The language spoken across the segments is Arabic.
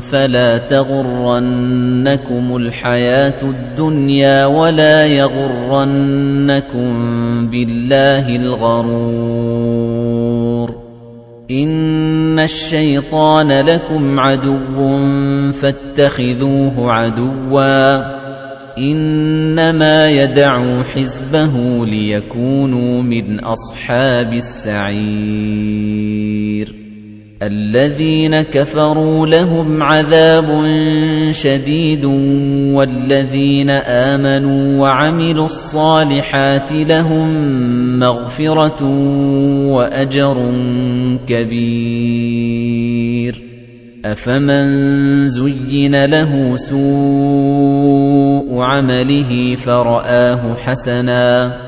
فَلَا تَغُرَّنَّكُمُ الْحَيَاةُ الدُّنْيَا وَلَا يَغُرَّنَّكُم بِاللَّهِ الْغَرُورُ. إِنَّ الشَّيْطَانَ لَكُمْ عَدُوٌّ فَاتَّخِذُوهُ عَدُوًّا. إِنَّمَا يَدْعُو حِزْبَهُ لِيَكُونُوا مِنْ أَصْحَابِ السَّعِيرِ. الَّذِينَ كَفَرُوا لَهُمْ عَذَابٌ شَدِيدٌ وَالَّذِينَ آمَنُوا وَعَمِلُوا الصَّالِحَاتِ لَهُم مَّغْفِرَةٌ وَأَجْرٌ كَبِيرٌ. أَفَمَن زُيِّنَ لَهُ سُوءُ عَمَلِهِ فَرَآهُ حَسَنًا.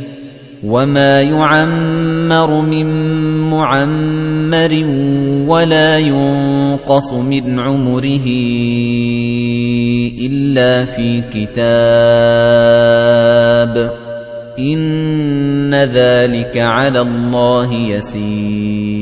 وَمَا يُعَمَّرُ مِن مُّعَمَّرٍ وَلَا يُنقَصُ مِنْ عُمُرِهِ إِلَّا فِي كِتَابٍ ۚ إِنَّ ذَٰلِكَ عَلَى اللَّهِ يَسِيرٌ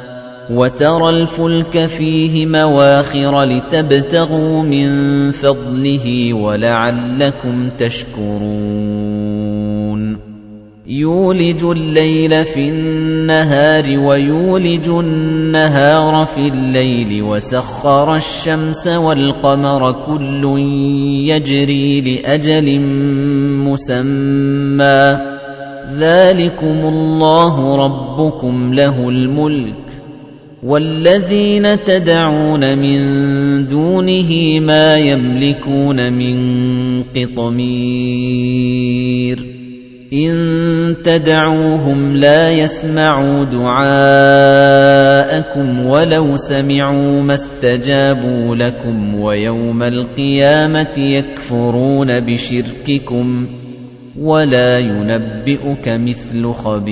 وَتَرَى الْفُلْكَ فِيهِ مَوَاخِرَ لِتَبْتَغُوا مِن فَضْلِهِ وَلَعَلَّكُمْ تَشْكُرُونَ. يُولِجُ اللَّيْلَ فِي النَّهَارِ وَيُولِجُ النَّهَارَ فِي اللَّيْلِ وَسَخَّرَ الشَّمْسَ وَالْقَمَرَ كُلٌّ يَجْرِي لِأَجَلٍ مُّسَمًّى. ذَلِكُمُ اللَّهُ رَبُّكُمْ لَهُ الْمُلْكُ. وَالَّذِينَ تَدْعُونَ مِن دُونِهِ مَا يَمْلِكُونَ مِن قِطْمِيرٍ. إِن تَدْعُوهُمْ لَا يَسْمَعُوا دُعَاءَكُمْ وَلَوْ سَمِعُوا مَا اسْتَجَابُوا لَكُمْ وَيَوْمَ الْقِيَامَةِ يَكْفُرُونَ بِشِرْكِكُمْ وَلَا يُنَبِّئُكَ مِثْلُ خَبِيرٍ.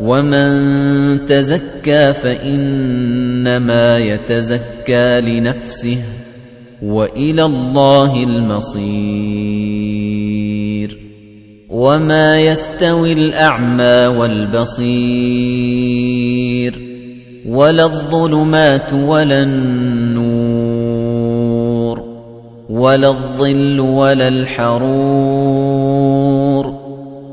وَمَن تَزَكَّىٰ فَإِنَّمَا يَتَزَكَّىٰ لِنَفْسِهِ وَإِلَى اللَّهِ الْمَصِيرُ وَمَا يَسْتَوِي الْأَعْمَىٰ وَالْبَصِيرُ وَلَا الظُّلُمَاتُ وَلَا النُّورُ وَلَا الظِّلُّ وَلَا الْحَرُورُ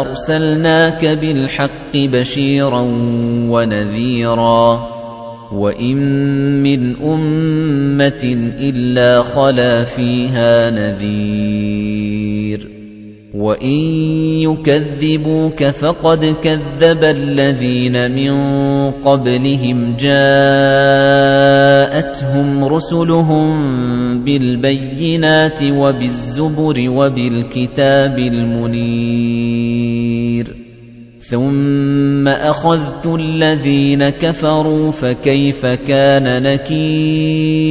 أَرْسَلْنَاكَ بِالْحَقِّ بَشِيرًا وَنَذِيرًا وَإِن مِّنْ أُمَّةٍ إِلَّا خَلَا فِيهَا نَذِيرٌ وَإِن يُكَذِّبُوكَ فَقَدْ كَذَّبَ الَّذِينَ مِن قَبْلِهِمْ جَاءَتْهُمْ رُسُلُهُم بِالْبَيِّنَاتِ وَبِالزُّبُرِ وَبِالْكِتَابِ الْمُنِيرِ ثُمَّ أَخَذْتُ الَّذِينَ كَفَرُوا فَكَيْفَ كَانَ نَكِيرِ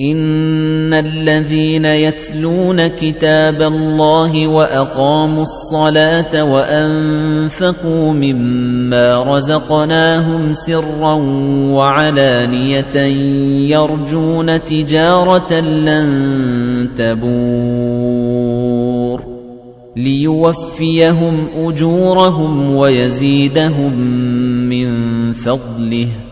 إِنَّ الَّذِينَ يَتْلُونَ كِتَابَ اللَّهِ وَأَقَامُوا الصَّلَاةَ وَأَنفَقُوا مِمَّا رَزَقْنَاهُمْ سِرًّا وَعَلَانِيَةً يَرْجُونَ تِجَارَةً لَّن تَبُورَ لِيُوَفِّيَهُمْ أُجُورَهُمْ وَيَزِيدَهُم مِّن فَضْلِهِ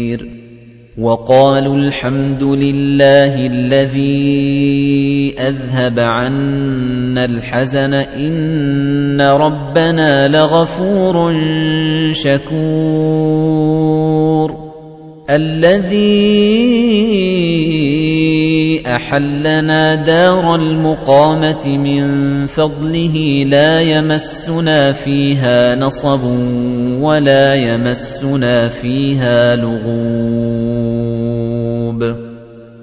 وَقَالُوا الْحَمْدُ لِلَّهِ الَّذِي أَذْهَبَ عَنَّا الْحَزَنَ إِنَّ رَبَّنَا لَغَفُورٌ شَكُورٌ الَّذِي أَحَلَّنَا دَارَ الْمُقَامَةِ مِنْ فَضْلِهِ لَا يَمَسُّنَا فِيهَا نَصَبٌ وَلَا يَمَسُّنَا فِيهَا لُغُوبٌ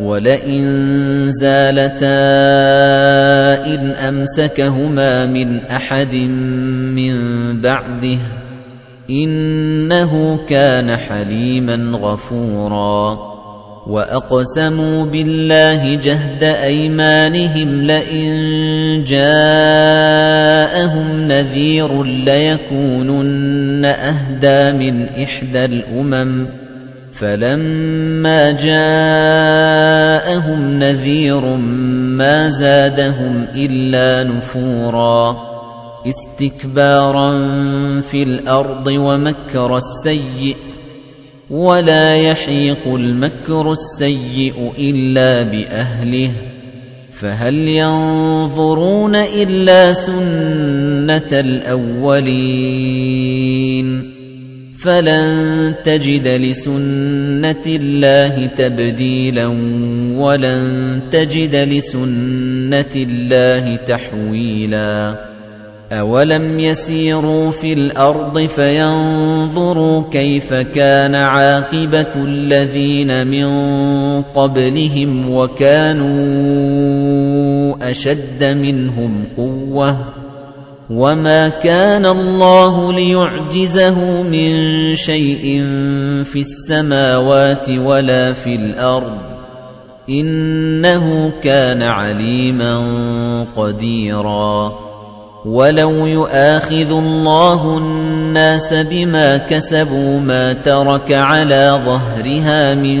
وَلَئِن زَالَتَا إِنْ أَمْسَكَهُمَا مِنْ أَحَدٍ مِّن بَعْدِهِ إِنَّهُ كَانَ حَلِيمًا غَفُورًا وَأَقْسَمُوا بِاللَّهِ جَهْدَ أَيْمَانِهِمْ لَئِن جَاءَهُمْ نَذِيرٌ لَّيَكُونُنَّ أَهْدَىٰ مِنْ إِحْدَى الْأُمَمِ فَلَمَّا جَاءَهُمْ نَذِيرٌ مَّا زَادَهُمْ إِلَّا نُفُورًا اسْتِكْبَارًا فِي الْأَرْضِ وَمَكْرَ السَّيِّئِ وَلَا يَحِيقُ الْمَكْرُ السَّيِّئُ إِلَّا بِأَهْلِهِ فَهَلْ يَنظُرُونَ إِلَّا سُنَّةَ الْأَوَّلِينَ فلن تجد لسنة الله تبديلا ولن تجد لسنة الله تحويلا. أَوَلَمْ يَسِيرُوا فِي الْأَرْضِ فَيَنظُرُوا كَيْفَ كَانَ عَاقِبَةُ الَّذِينَ مِن قَبْلِهِمْ وَكَانُوا أَشَدَّ مِنْهُمْ قُوَّةً وَمَا كَانَ اللَّهُ لِيُعْجِزَهُ مِن شَيْءٍ فِي السَّمَاوَاتِ وَلَا فِي الْأَرْضِ إِنَّهُ كَانَ عَلِيمًا قَدِيرًا وَلَوْ يُؤَاخِذُ اللَّهُ النَّاسَ بِمَا كَسَبُوا مَا تَرَكَ عَلَى ظَهْرِهَا مِن